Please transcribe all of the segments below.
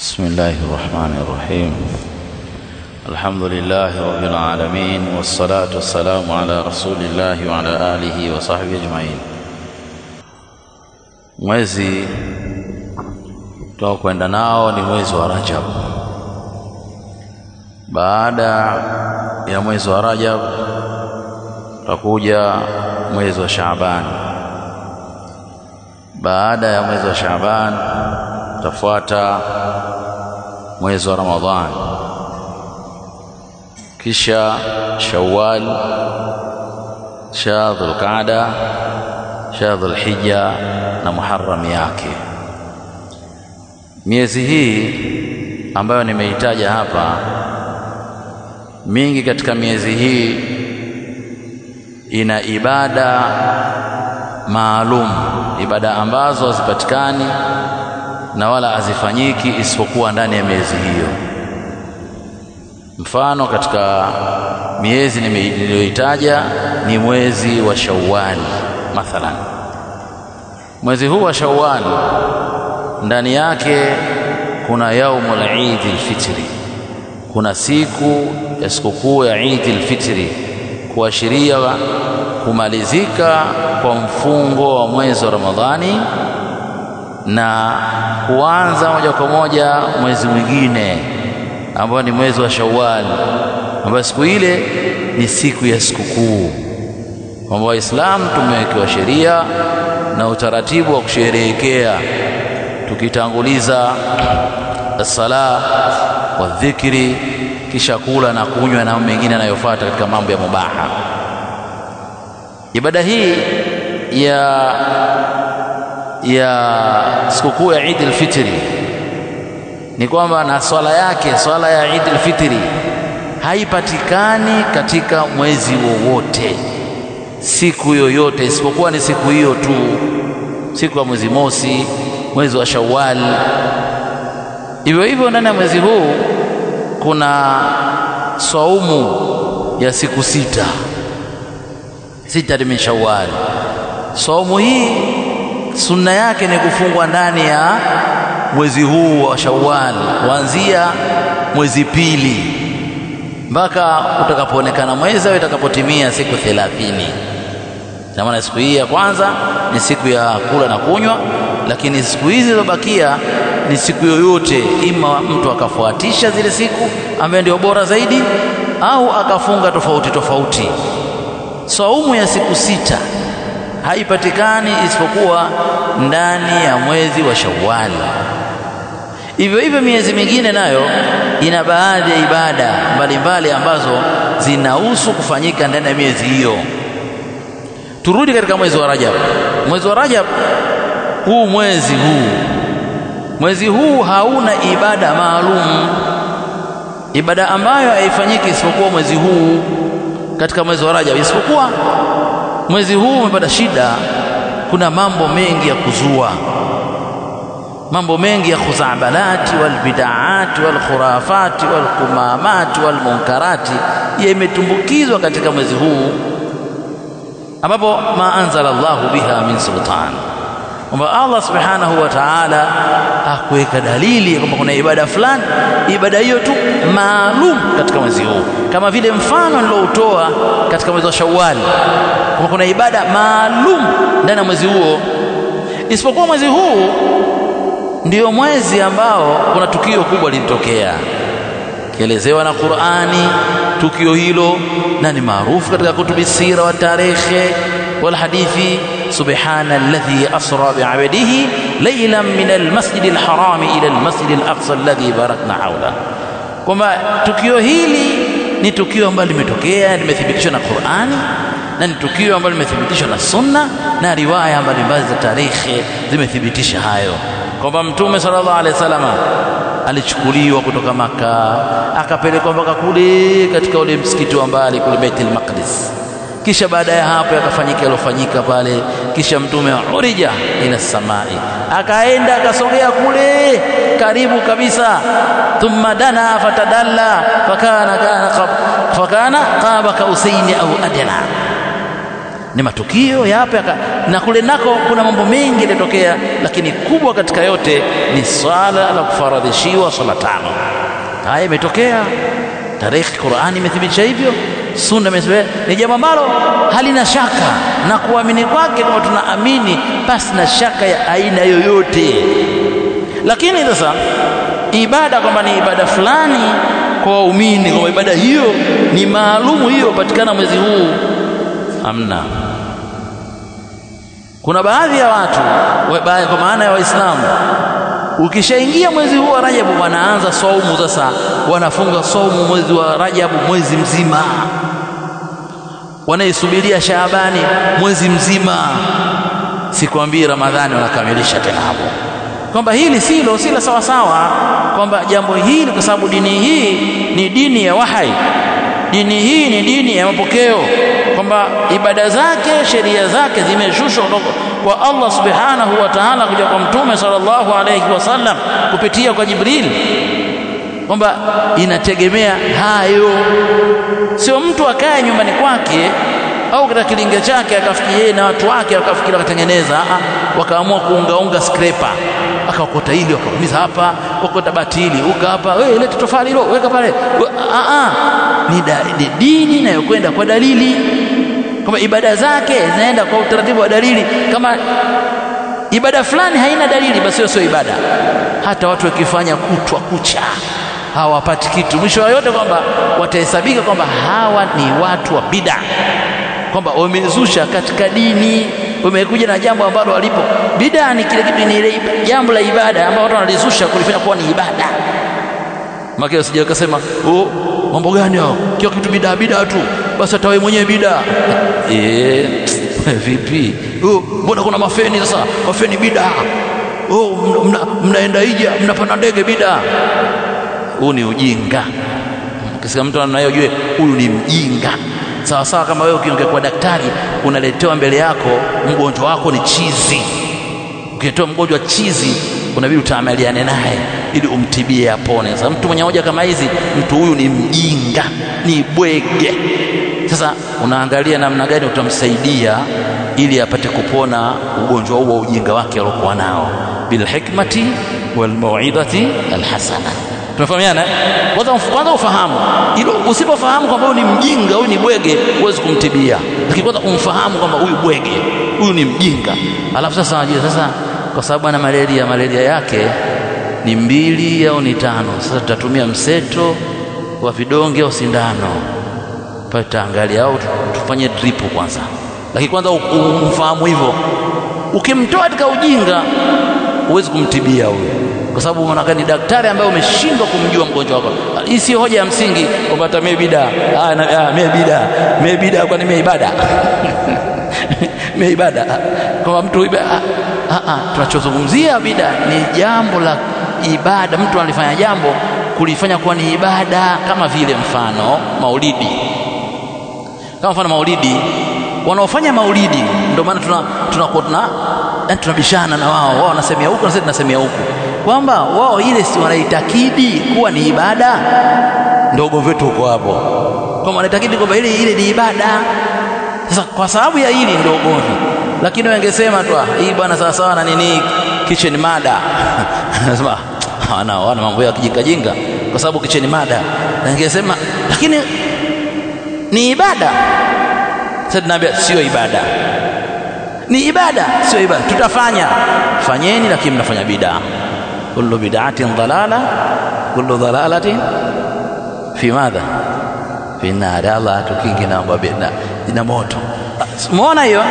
بسم الله الرحمن الرحيم الحمد لله رب العالمين والصلاة والسلام على رسول الله وعلى آله وصحبه أجمعين mwezi tunaokwenda nao ni mwezi wa Rajab. Baada ya mwezi wa Rajab tutakuja mwezi wa Shaaban. Baada ya mwezi wa Shaaban utafuata mwezi wa Ramadhani, kisha Shawwal, kisha Dhulqaada, kisha Dhulhijja na Muharram yake. Miezi hii ambayo nimeitaja hapa, mingi katika miezi hii ina ibada maalum, ibada ambazo hazipatikani na wala hazifanyiki isipokuwa ndani ya miezi hiyo. Mfano, katika miezi niliyoitaja ni mwezi wa Shawwal mathalan. Mwezi huu wa Shawwal ndani yake kuna yaumul Eid al-Fitri, kuna siku ya sikukuu ya Eid al-Fitri kuashiria kumalizika kwa mfungo wa mwezi wa Ramadhani na kuanza moja kwa moja mwezi mwingine ambao ni mwezi wa Shawwal, ambayo siku ile ni siku ya sikukuu, kwamba Waislamu tumewekewa sheria na utaratibu wa kusherehekea tukitanguliza sala wa dhikri, kisha kula na kunywa na mengine yanayofuata katika mambo ya mubaha. Ibada hii ya ya sikukuu ya Eid al-Fitri ni kwamba na swala yake, swala ya Eid al-Fitri haipatikani katika mwezi wowote, siku yoyote, isipokuwa ni siku hiyo tu, siku ya mwezi mosi, mwezi wa Shawwal. Hivyo hivyo ndani ya mwezi huu kuna saumu ya siku sita, sita min Shawwal. Saumu hii sunna yake ni kufungwa ndani ya mwezi huu wa Shawwal, kuanzia mwezi pili mpaka utakapoonekana mwezi au itakapotimia siku thelathini. Na maana siku hii ya kwanza ni siku ya kula na kunywa, lakini siku hizi zilizobakia ni siku yoyote, ima mtu akafuatisha zile siku ambaye ndio bora zaidi, au akafunga tofauti tofauti. Saumu ya siku sita haipatikani isipokuwa ndani ya mwezi wa Shawwal. Hivyo hivyo miezi mingine nayo ina baadhi ya ibada mbalimbali ambazo zinahusu kufanyika ndani ya miezi hiyo. Turudi katika mwezi wa Rajab. Mwezi wa Rajab huu mwezi huu mwezi huu hauna ibada maalum, ibada ambayo haifanyiki isipokuwa mwezi huu katika mwezi wa Rajab, isipokuwa mwezi huu umepata shida. Kuna mambo mengi ya kuzua, mambo mengi ya khuzabalati walbidaati walkhurafati walkumamati walmunkarati yametumbukizwa katika mwezi huu, ambapo ma anzala Allahu biha min sultan, kwamba Allah subhanahu wa ta'ala hakuweka dalili kwamba kuna ibada fulani, ibada hiyo tu maalum katika mwezi huu, kama vile mfano niloutoa katika mwezi wa Shawwal kwamba kuna ibada maalum ndani ya mwezi huo, isipokuwa mwezi huu ndiyo mwezi ambao kuna tukio kubwa lilitokea, kielezewa na Qur'ani tukio hilo, na ni maarufu katika kutubisira wa tarehe wal hadithi subhana alladhi asra bi'abdihi laylan min almasjid alharami ila almasjid alaqsa alladhi barakna hawla, kwamba tukio hili ni tukio ambalo limetokea limethibitishwa na Qur'ani na ni tukio ambalo limethibitishwa na sunna na riwaya mbalimbali za tarikhi zimethibitisha hayo, kwamba Mtume sallallahu alaihi wasallam alichukuliwa kutoka Maka akapelekwa mpaka kule katika ule msikiti wa mbali kule Baitul Maqdis. Kisha baada ya hapo yakafanyika yalofanyika pale, kisha Mtume urija ila samai, akaenda akasogea kule karibu kabisa, thumma dana fatadalla fakana kana fakana qaba kausaini au adna. Ni matukio yapo ya na kule nako kuna mambo mengi yalitokea, lakini kubwa katika yote ni swala la kufaradhishiwa swala tano. Haya imetokea. Tarehe, Qur'ani imethibitisha hivyo, sunna imesema ni jambo ambalo halina shaka, na kuamini kwake kwa tunaamini pasi na shaka ya aina yoyote. Lakini sasa ibada kwamba ni ibada fulani kwa waumini, kwamba ibada hiyo ni maalumu, hiyo patikana mwezi huu, amna. Kuna baadhi ya watu kwa maana ya Waislamu, ukishaingia mwezi huu wa Rajabu wanaanza saumu sasa, wanafunga saumu mwezi wa Rajabu mwezi mzima, wanaisubiria Shaabani mwezi mzima, sikwambii Ramadhani wanakamilisha tena hapo, kwamba hili silo sila sawasawa, kwamba jambo hili, kwa sababu dini hii ni dini ya wahai, dini hii ni dini ya mapokeo. Kwamba ibada zake sheria zake zimeshushwa kutoka kwa Allah subhanahu wa ta'ala kuja kwa mtume sallallahu alayhi wasallam kupitia kwa Jibril, kwamba inategemea hayo. Sio mtu akaye nyumbani kwake au katika kilinge chake akafikiri yeye na watu wake wakafikiri wakatengeneza, wakaamua kuungaunga skrepa, akaokota hili wakaumiza hapa, wakota batili uka hapa, wewe leta tofali hilo weka pale. Ni, ni dini inayokwenda kwa dalili kwamba ibada zake zinaenda kwa utaratibu wa dalili. Kama ibada fulani haina dalili, basi hiyo sio ibada. Hata watu wakifanya kutwa kucha hawapati kitu, mwisho wa yote kwamba watahesabika kwamba hawa ni watu wa bid'a, kwamba wamezusha katika dini, wamekuja na jambo ambalo walipo. Bid'a ni kile kitu, ni ile jambo la ibada ambalo watu wanalizusha kulifanya kuwa ni ibada. Maki usije ukasema oh, mambo gani hao? Kila kitu bidaa bidaa tu, basi hata wewe mwenyewe bidaa. Eh, vipi? Oh, mbona kuna mafeni sasa? Mafeni bidaa. Oh, mna, mnaenda hija, mnapanda ndege bidaa. Huu ni ujinga. kisa mtu anayo jue huyu ni mjinga. Sawa sawa kama wewe ukiongea kwa daktari, unaletewa mbele yako mgonjwa wako ni chizi. ukiletewa mgonjwa chizi, unabidi utaamaliane naye ili umtibie apone. Sasa mtu mwenye hoja kama hizi, mtu huyu ni mjinga, ni bwege. Sasa unaangalia namna gani utamsaidia ili apate kupona ugonjwa huo wa ujinga wake aliokuwa nao, bilhikmati walmauidhati alhasana. Tunafahamiana? Kwanza ufahamu ilo. Usipofahamu kwamba huyu ni mjinga, huyu ni bwege, huwezi kumtibia. Lakini kwanza umfahamu kwamba huyu bwege, huyu ni mjinga, alafu sasa unajua sasa, kwa sababu ana malaria, malaria yake ni mbili au ni tano. Sasa tutatumia mseto wa vidonge au sindano pale, tutaangalia au tufanye dripu kwanza. Lakini kwanza umfahamu hivyo. Ukimtoa katika ujinga, huwezi kumtibia huyo, kwa sababu unaona ni daktari ambaye umeshindwa kumjua mgonjwa wako. Hii si hoja ya msingi kwamba hata mimi bida mimi bida mimi bida, kwani mimi ibada mimi ibada kwamba mtu tunachozungumzia bida ni jambo la ibada. Mtu alifanya jambo kulifanya kuwa ni ibada, kama vile mfano maulidi, kama mfano maulidi. Wanaofanya maulidi, ndio maana tunakuwa tuna tunabishana na wao, wao wanasemea huku na sisi tunasemea huku, kwamba wao ile si wanaitakidi kuwa ni ibada. Ndio ugomvi wetu huko hapo, kwamba wanaitakidi kwamba ile ile ni ibada. Sasa kwa sababu ya hili ndio ugomvi, lakini wangesema tu hii bwana sawa sawa na nini kitchen mada nasema wana wana mambo ya kijinga jinga, kwa sababu kitchen mada. Ningesema lakini ni ibada. Sasa tunaambia sio ibada, ni ibada, sio ibada. Tutafanya fanyeni, lakini mnafanya bidaa. Kullu bid'atin dalala, kullu dalalatin fi madha fi nar. Allah tukingi na mambo ina moto. muona hiyo?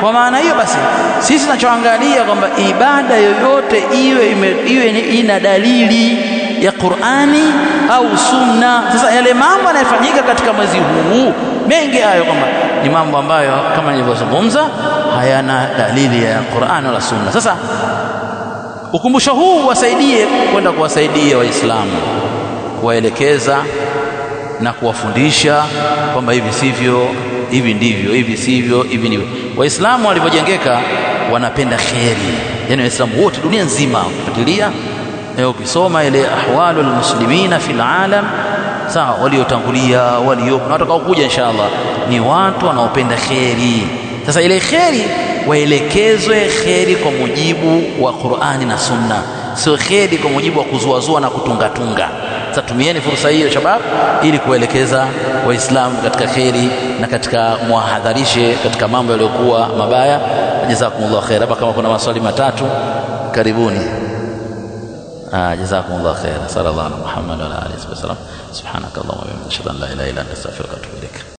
Kwa maana hiyo basi, sisi tunachoangalia kwamba ibada yoyote iwe, iwe ina dalili ya Qur'ani au Sunna. Sasa yale mambo yanayofanyika katika mwezi huu mengi hayo kwamba ni mambo ambayo kama nilivyozungumza hayana dalili ya Qur'ani wala Sunna. Sasa ukumbusho huu wasaidie kwenda kuwasaidia Waislamu, kuwaelekeza na kuwafundisha kwamba hivi sivyo hivi ndivyo, hivi sivyo, hivi ndivyo. Waislamu walivyojengeka wanapenda kheri, yani Waislamu wote dunia nzima, ukifuatilia ukisoma ile ahwalu almuslimina fil alam, sawa, waliotangulia waliopo na watakao kuja inshallah, ni watu wanaopenda kheri, Sasa ile kheri waelekezwe kheri kwa mujibu wa Qur'ani na Sunna, sio kheri kwa mujibu wa kuzuazua na kutungatunga. Sasa tumieni fursa hiyo shabab, ili kuelekeza Waislamu katika kheri na katika mwahadharishe katika mambo yaliyokuwa mabaya. Jazakumullah khair. Hapa kama kuna maswali matatu, karibuni. Ah, Jazakumullah khair. Sallallahu alaihi wa wasallam. Subhanakallahumma wa bihamdika, ashhadu an la ilaha illa anta, astaghfiruka wa atubu ilaik.